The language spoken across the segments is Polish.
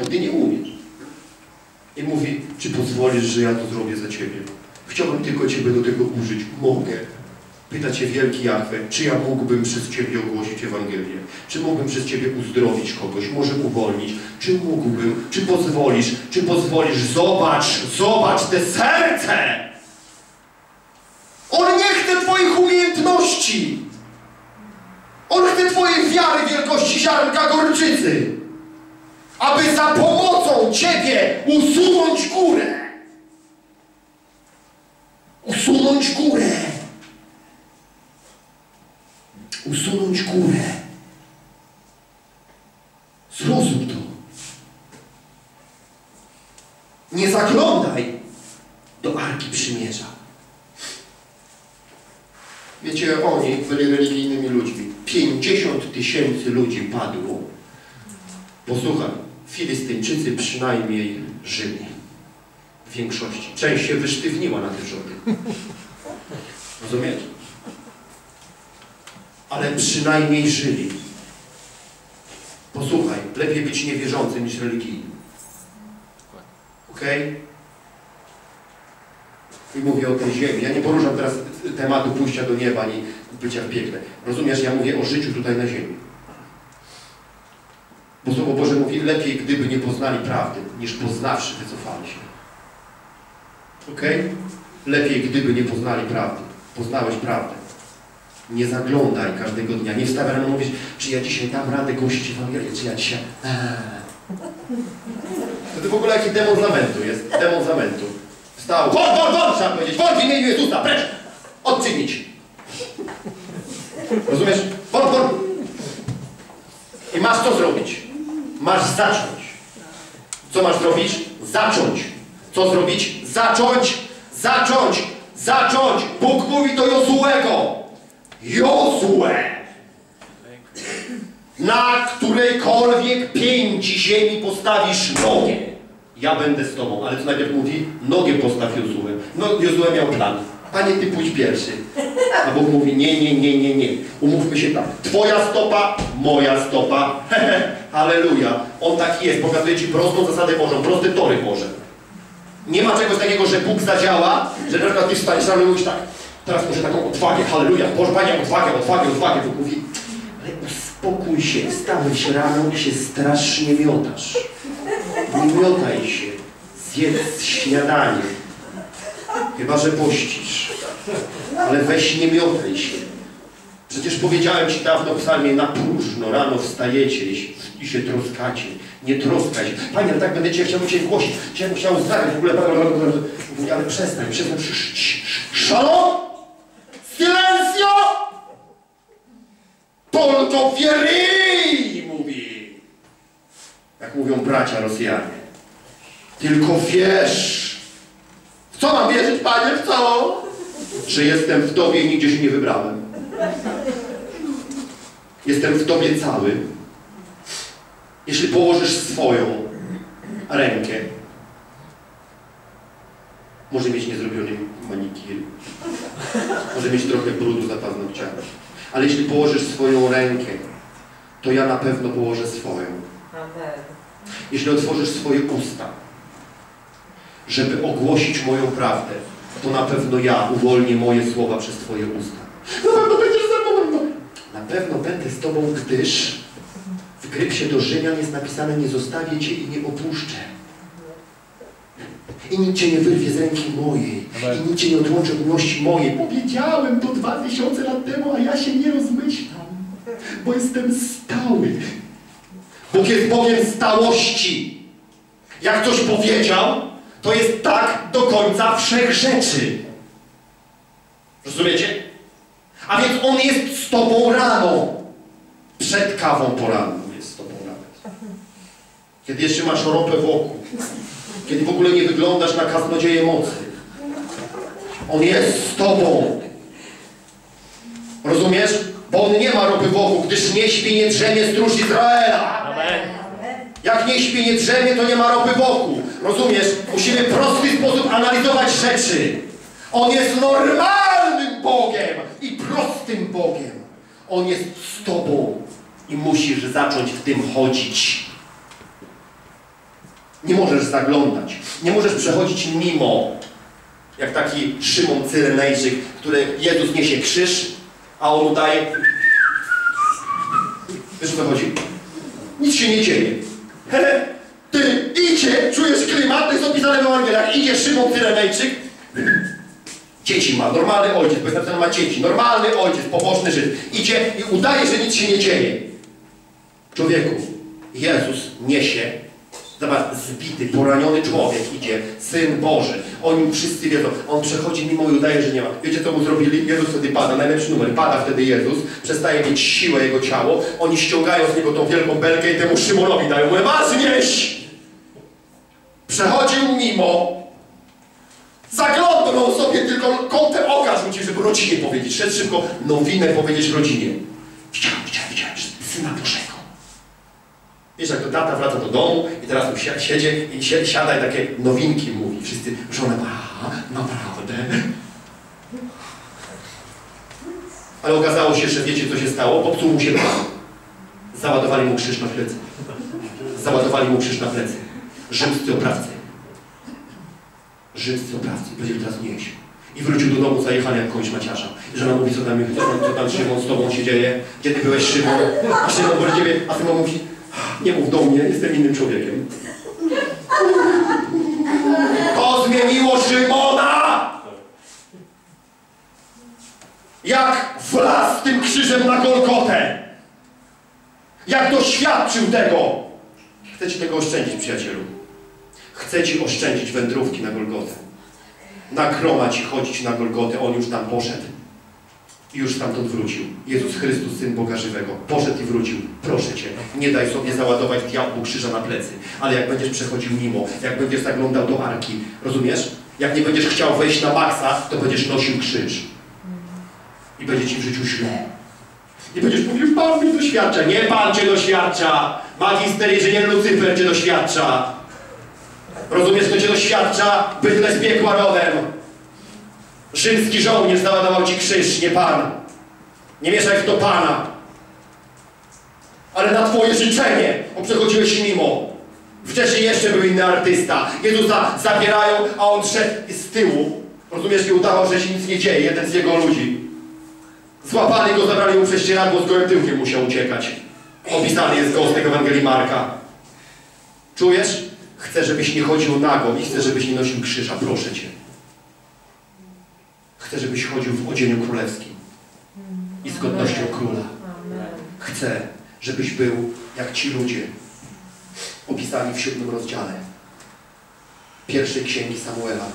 bo Ty nie umiesz. I mówi, czy pozwolisz, że ja to zrobię za Ciebie? Chciałbym tylko Ciebie do tego użyć. Mogę. Pyta Cię wielki Jachwę, czy ja mógłbym przez Ciebie ogłosić Ewangelię? Czy mógłbym przez Ciebie uzdrowić kogoś, może uwolnić? Czy mógłbym? Czy pozwolisz? Czy pozwolisz? Zobacz, zobacz te serce! On nie chce Twoich umiejętności! On chce Twojej wiary wielkości ziarnka gorczycy! Aby za pomocą Ciebie usunąć górę! Usunąć górę! Usunąć górę. Zrozum to. Nie zaglądaj do Arki Przymierza. Wiecie, oni byli religijnymi ludźmi. 50 tysięcy ludzi padło. Posłuchaj, Filistyńczycy przynajmniej żyli. W większości. Część się wysztywniła na te wrzody. Rozumiecie? Ale przynajmniej żyli. Posłuchaj, lepiej być niewierzącym niż religijnym. Okej? I mówię o tej ziemi. Ja nie poruszam teraz tematu pójścia do nieba ani bycia w piekle. Rozumiesz, ja mówię o życiu tutaj na ziemi. Bo Słowo Boże mówi, lepiej gdyby nie poznali prawdy, niż poznawszy wycofali się. Okej? Lepiej gdyby nie poznali prawdy. Poznałeś prawdę. Nie zaglądaj każdego dnia. Nie wstawaj rano mówić, czy ja dzisiaj dam radę głosić Ewangelię, czy ja dzisiaj... Eee. To, to w ogóle jaki demon zamętu jest? Demon zamętu. Wstał. Won, won, won! Trzeba powiedzieć. Won w imieniu Jezusa. Precz! Odczynić. Rozumiesz? Won, won! I masz co zrobić? Masz zacząć. Co masz zrobić? Zacząć. Co zrobić? Zacząć! Zacząć! Zacząć! Bóg mówi do Jozułego. Jozue! Na którejkolwiek pięci ziemi postawisz nogę. Ja będę z Tobą. Ale co najpierw mówi? Nogę postaw Jozue. No, Jozue miał plan. Panie, Ty pójdź pierwszy. A Bóg mówi, nie, nie, nie, nie, nie. Umówmy się tak. Twoja stopa, moja stopa. Halleluja. On taki jest. Pokazuje Ci prostą zasadę Bożą, prosty tory Boże. Nie ma czegoś takiego, że Bóg zadziała, że na przykład Ty wstaniesz rano i mówisz tak, teraz muszę taką odwagę, halleluja, Boże Panie, odwagę, odwagę, odwagę. Bóg mówi, ale uspokój się, wstałeś rano i się strasznie miotasz. Nie miotaj się, zjedz śniadanie. Chyba, że pościsz. Ale weź nie miotaj się. Przecież powiedziałem Ci dawno w psalmie, na próżno rano wstajecie i się, troskacie. Nie troskaj się. Panie, ale tak będę Cię chciał Cię głosić. Cię chciał zdradzić w ogóle. Mówi, ale przestań, przestań. Szalo? Silencio! Polto wieryj, mówi. Jak mówią bracia Rosjanie. Tylko wiesz. W co mam wierzyć, Panie? W co? Że jestem w Tobie i nigdzie się nie wybrałem. Jestem w Tobie cały. Jeśli położysz swoją rękę, może mieć niezrobiony manikir, może mieć trochę brudu za paznokciami, ale jeśli położysz swoją rękę, to ja na pewno położę swoją. Jeśli otworzysz swoje usta, żeby ogłosić moją prawdę, to na pewno ja uwolnię moje słowa przez Twoje usta. Na pewno będziesz ze mną. Na pewno będę z Tobą, gdyż w Grypsie do Rzymian jest napisane nie zostawię Cię i nie opuszczę. I nikt Cię nie wyrwie z ręki mojej. I nikt Cię nie odłączy od miłości mojej. Powiedziałem to dwa tysiące lat temu, a ja się nie rozmyślam. Bo jestem stały. Bóg jest Bogiem stałości. Jak coś powiedział, to jest tak do końca wszech rzeczy. Rozumiecie? A więc On jest z Tobą rano. Przed kawą poranną jest z Tobą nawet. Kiedy jeszcze masz ropę wokół. Kiedy w ogóle nie wyglądasz na kaznodzieję mocy. On jest z Tobą. Rozumiesz? Bo On nie ma ropy wokół, gdyż nie śpi, nie drzemie stróż Izraela. Amen. Jak nie śpi, nie drzemie, to nie ma ropy wokół. Rozumiesz? Musimy w prosty sposób analizować rzeczy. On jest normalnym Bogiem i prostym Bogiem. On jest z Tobą i musisz zacząć w tym chodzić. Nie możesz zaglądać. Nie możesz przechodzić mimo. Jak taki Szymon Cyrenejczyk, który Jezus niesie krzyż, a on udaje. Wiesz o co chodzi? Nic się nie dzieje. Ty idzie, czujesz klimat, to jest opisane w Ewangeliach. Idzie Szymon Cyrenejczyk, dzieci ma, normalny ojciec, bo jest ma dzieci, normalny ojciec, pobożny Żyd. Idzie i udaje, że nic się nie dzieje. Człowieku, Jezus niesie, zobacz, zbity, poraniony człowiek idzie, Syn Boży. Oni wszyscy wiedzą, on przechodzi mimo i udaje, że nie ma. Wiecie co mu zrobili? Jezus wtedy pada, najlepszy numer, pada wtedy Jezus, przestaje mieć siłę jego ciało, oni ściągają z niego tą wielką belkę i temu Szymonowi dają, mówię, masz nieś! Przechodził mimo, zaglądnął sobie tylko kątem oka rzucił, żeby rodzinie powiedzieć. Szedł szybko nowinę powiedzieć rodzinie. Widziałem, widziałem, widziałem, syna Bożego. Wiesz, jak to tata wraca do domu i teraz tu si- siedzi i si siada i takie nowinki mówi. Wszyscy, żona, a, naprawdę. Ale okazało się, że wiecie, co się stało? Popsuł mu się plan. Załadowali mu krzyż na plecy. Załadowali mu krzyż na plecy. Rzymscy oprawcy. Rzymscy oprawcy. Powiedzieli teraz nieś. I wrócił do domu zajechany jak koń maciarza. I żona mówi, co tam, co tam, co tam Szymon z tobą się dzieje? Gdzie ty byłeś Szymon? A Szymon do ciebie, a Szymon mówi, nie mów do mnie, jestem innym człowiekiem. To zmieniło Szymona! Jak wlazł tym krzyżem na Golgotę! Jak doświadczył tego! Chcę ci tego oszczędzić, przyjacielu. Chcę ci oszczędzić wędrówki na Golgotę. Na groma ci chodzić na Golgotę, on już tam poszedł. I już stamtąd wrócił. Jezus Chrystus, Syn Boga Żywego. Poszedł i wrócił. Proszę Cię, nie daj sobie załadować diabłu krzyża na plecy. Ale jak będziesz przechodził mimo, jak będziesz zaglądał do Arki, rozumiesz? Jak nie będziesz chciał wejść na maksa, to będziesz nosił krzyż. I będzie Ci w życiu źle. I będziesz mówił, Pan mnie doświadcza. Nie Pan Cię doświadcza. Magister inżynier Lucyfer Cię doświadcza. Rozumiesz, kto Cię doświadcza? Bydle z piekła rodem. Rzymski żołnierz załadował Ci krzyż, nie Pan. Nie mieszaj w to Pana. Ale na Twoje życzenie, bo przechodziłeś mimo. Wcześniej jeszcze był inny artysta. Jezusa zabierają, a on szedł z tyłu. Rozumiesz, i udawał, że się nic nie dzieje. Jeden z jego ludzi. Złapali go, zabrali mu prześcieradło, z gołym tyłkiem musiał uciekać. Opisany jest go z tego Ewangelii Marka. Czujesz? Chcę, żebyś nie chodził nago i chcę, żebyś nie nosił krzyża. Proszę Cię. Chcę, żebyś chodził w odzieniu królewskim i z godnością króla. Chcę, żebyś był jak ci ludzie opisani w siódmym rozdziale pierwszej księgi Samuela.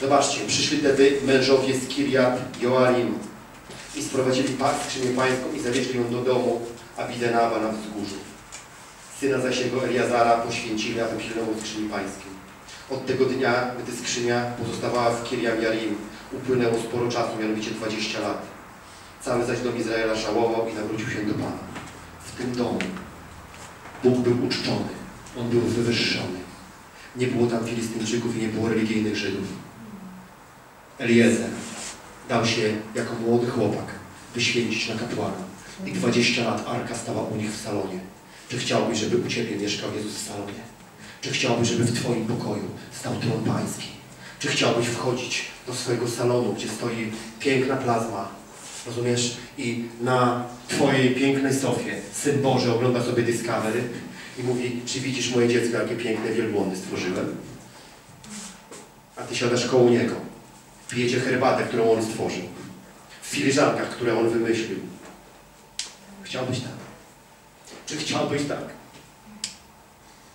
Zobaczcie, przyszli wtedy mężowie z Kiriat Joarim i sprowadzili skrzynię pańską i zawieźli ją do domu Abidenawa na wzgórzu. Syna zaś jego Eliazara poświęcili, aby pilnował skrzyni pańskiej. Od tego dnia, gdy skrzynia pozostawała w Kiriam Jarim, upłynęło sporo czasu, mianowicie 20 lat. Cały zaś dom Izraela żałował i nawrócił się do Pana. W tym domu Bóg był uczczony, On był wywyższony. Nie było tam Filistyńczyków i nie było religijnych Żydów. Eliezer dał się jako młody chłopak wyświęcić na kapłana. I 20 lat Arka stała u nich w salonie. Czy chciałbyś, żeby u Ciebie mieszkał Jezus w salonie? Czy chciałbyś, żeby w Twoim pokoju stał tron pański? Czy chciałbyś wchodzić do swojego salonu, gdzie stoi piękna plazma, rozumiesz? I na Twojej pięknej sofie Syn Boży ogląda sobie Discovery i mówi, czy widzisz moje dziecko, jakie piękne wielbłądy stworzyłem? A Ty siadasz koło Niego, pijecie herbatę, którą On stworzył, w filiżankach, które On wymyślił. Chciałbyś tak? Czy chciałbyś tak?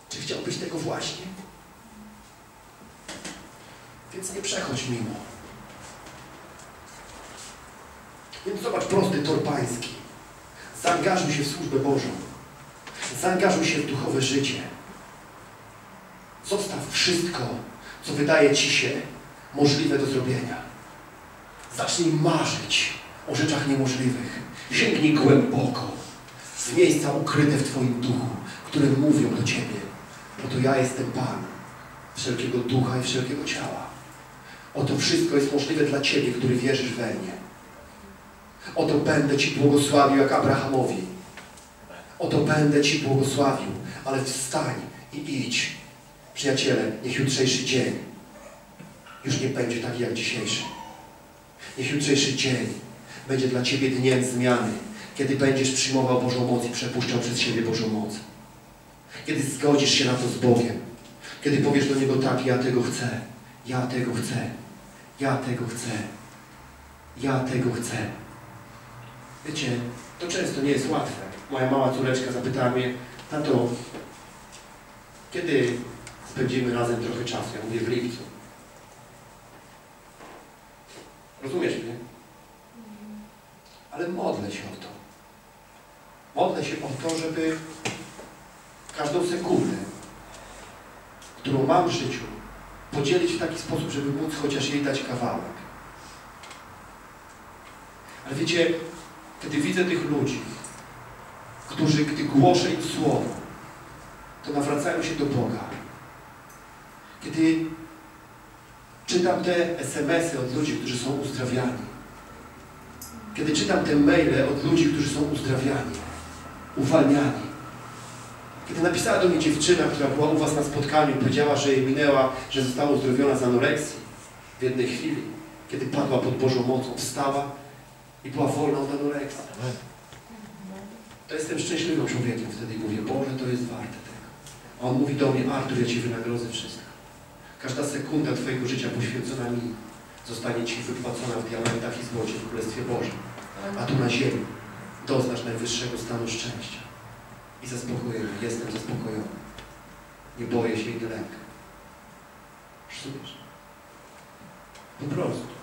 Czy chciałbyś tego właśnie? Więc nie przechodź mimo. Więc zobacz prosty tor pański. Zaangażuj się w służbę Bożą. Zaangażuj się w duchowe życie. Zostaw wszystko, co wydaje Ci się możliwe do zrobienia. Zacznij marzyć o rzeczach niemożliwych. Sięgnij głęboko w miejsca ukryte w Twoim duchu, które mówią do Ciebie. Oto ja jestem Pan wszelkiego ducha i wszelkiego ciała. Oto wszystko jest możliwe dla Ciebie, który wierzysz we mnie. Oto będę Ci błogosławił jak Abrahamowi. Oto będę Ci błogosławił, ale wstań i idź. Przyjaciele, niech jutrzejszy dzień już nie będzie taki jak dzisiejszy. Niech jutrzejszy dzień będzie dla Ciebie dniem zmiany, kiedy będziesz przyjmował Bożą moc i przepuszczał przez siebie Bożą moc. Kiedy zgodzisz się na to z Bogiem. Kiedy powiesz do Niego tak, ja tego chcę, ja tego chcę, ja tego chcę, ja tego chcę. Wiecie, to często nie jest łatwe. Moja mała córeczka zapytała mnie, tato, kiedy spędzimy razem trochę czasu? Ja mówię, w lipcu. Rozumiesz mnie? Ale modlę się o to. Modlę się o to, żeby każdą sekundę, którą mam w życiu, podzielić w taki sposób, żeby móc chociaż jej dać kawałek. Ale wiecie, kiedy widzę tych ludzi, którzy, gdy głoszę im słowo, to nawracają się do Boga. Kiedy czytam te SMS-y od ludzi, którzy są uzdrawiani, kiedy czytam te maile od ludzi, którzy są uzdrawiani, uwalniani, kiedy napisała do mnie dziewczyna, która była u Was na spotkaniu, powiedziała, że jej minęła, że została uzdrowiona z anoreksji w jednej chwili, kiedy padła pod Bożą mocą, wstała i była wolna od anoreksji. To jestem szczęśliwym człowiekiem wtedy i mówię, Boże, to jest warte tego. A On mówi do mnie, Artur, ja Ci wynagrodzę wszystko. Każda sekunda Twojego życia poświęcona mi zostanie Ci wypłacona w diamentach i złocie w Królestwie Bożym. A tu na ziemi doznasz najwyższego stanu szczęścia i zaspokojenia. Jestem zaspokojony. Nie boję się i nie lękam. Po prostu.